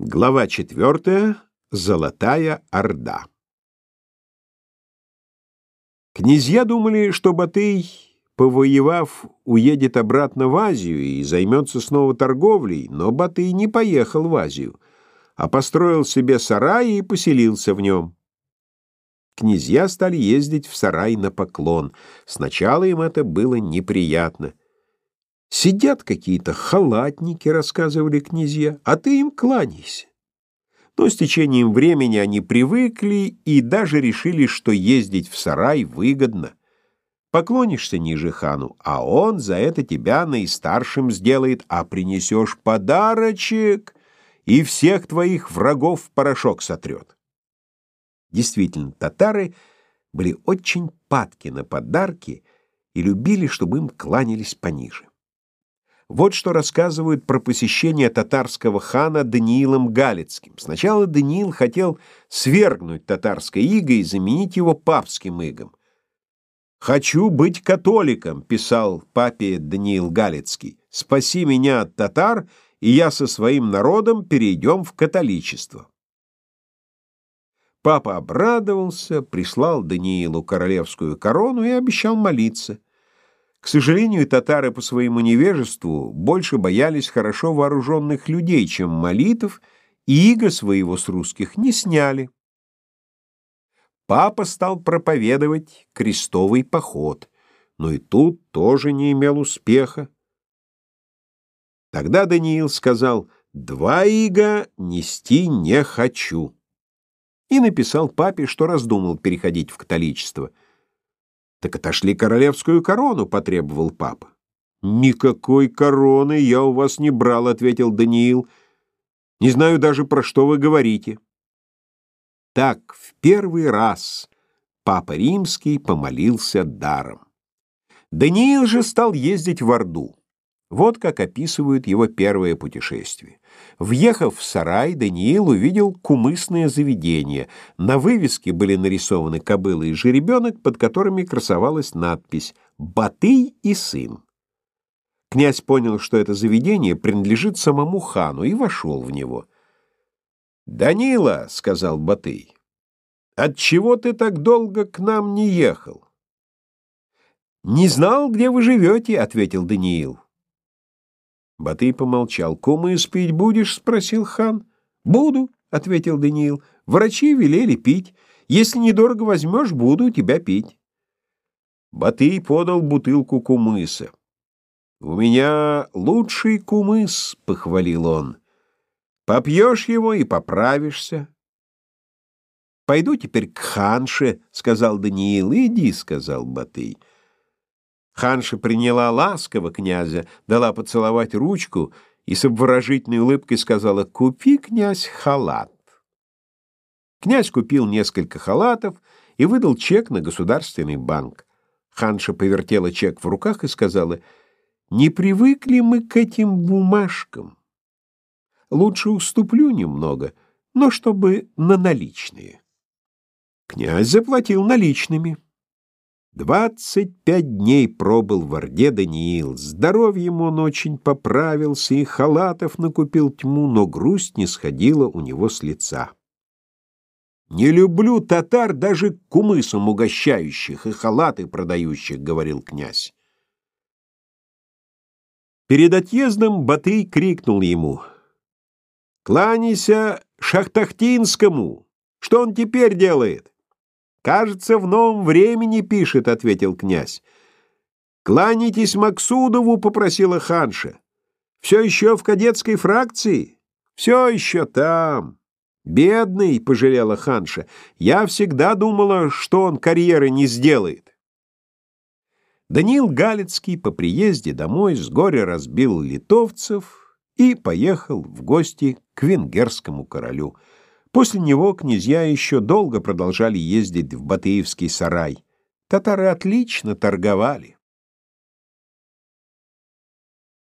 Глава четвертая. Золотая Орда. Князья думали, что Батый, повоевав, уедет обратно в Азию и займется снова торговлей, но Батый не поехал в Азию, а построил себе сарай и поселился в нем. Князья стали ездить в сарай на поклон. Сначала им это было неприятно. Сидят какие-то халатники, рассказывали князья, а ты им кланяйся. Но с течением времени они привыкли и даже решили, что ездить в сарай выгодно. Поклонишься ниже хану, а он за это тебя наистаршим сделает, а принесешь подарочек и всех твоих врагов в порошок сотрет. Действительно, татары были очень падки на подарки и любили, чтобы им кланялись пониже. Вот что рассказывают про посещение татарского хана Даниилом Галицким. Сначала Даниил хотел свергнуть татарское иго и заменить его папским игом. «Хочу быть католиком», — писал папе Даниил Галицкий. «Спаси меня от татар, и я со своим народом перейдем в католичество». Папа обрадовался, прислал Даниилу королевскую корону и обещал молиться. К сожалению, татары по своему невежеству больше боялись хорошо вооруженных людей, чем молитв, и иго своего с русских не сняли. Папа стал проповедовать крестовый поход, но и тут тоже не имел успеха. Тогда Даниил сказал «Два иго нести не хочу» и написал папе, что раздумал переходить в католичество — так отошли королевскую корону, потребовал папа. Никакой короны я у вас не брал, ответил Даниил. Не знаю даже, про что вы говорите. Так в первый раз папа римский помолился даром. Даниил же стал ездить в Орду. Вот как описывают его первое путешествие. Въехав в сарай, Даниил увидел кумысное заведение. На вывеске были нарисованы кобылы и жеребенок, под которыми красовалась надпись «Батый и сын». Князь понял, что это заведение принадлежит самому хану, и вошел в него. «Данила», — сказал Батый, — «отчего ты так долго к нам не ехал?» «Не знал, где вы живете», — ответил Даниил. Батый помолчал. «Кумыс пить будешь?» — спросил хан. «Буду», — ответил Даниил. «Врачи велели пить. Если недорого возьмешь, буду тебя пить». Батый подал бутылку кумыса. «У меня лучший кумыс», — похвалил он. «Попьешь его и поправишься». «Пойду теперь к ханше», — сказал Даниил. «Иди», — сказал Батый. Ханша приняла ласково князя, дала поцеловать ручку и с обворожительной улыбкой сказала «Купи, князь, халат». Князь купил несколько халатов и выдал чек на государственный банк. Ханша повертела чек в руках и сказала «Не привыкли мы к этим бумажкам. Лучше уступлю немного, но чтобы на наличные». Князь заплатил наличными. Двадцать пять дней пробыл в Орде Даниил. Здоровьем он очень поправился и халатов накупил тьму, но грусть не сходила у него с лица. «Не люблю татар даже кумысом угощающих и халаты продающих», — говорил князь. Перед отъездом Батый крикнул ему. «Кланяйся Шахтахтинскому! Что он теперь делает?» «Кажется, в новом времени пишет», — ответил князь. «Кланяйтесь Максудову», — попросила ханша. «Все еще в кадетской фракции?» «Все еще там». «Бедный», — пожалела ханша, — «я всегда думала, что он карьеры не сделает». Даниил Галицкий по приезде домой с горя разбил литовцев и поехал в гости к венгерскому королю. После него князья еще долго продолжали ездить в Батыевский сарай. Татары отлично торговали.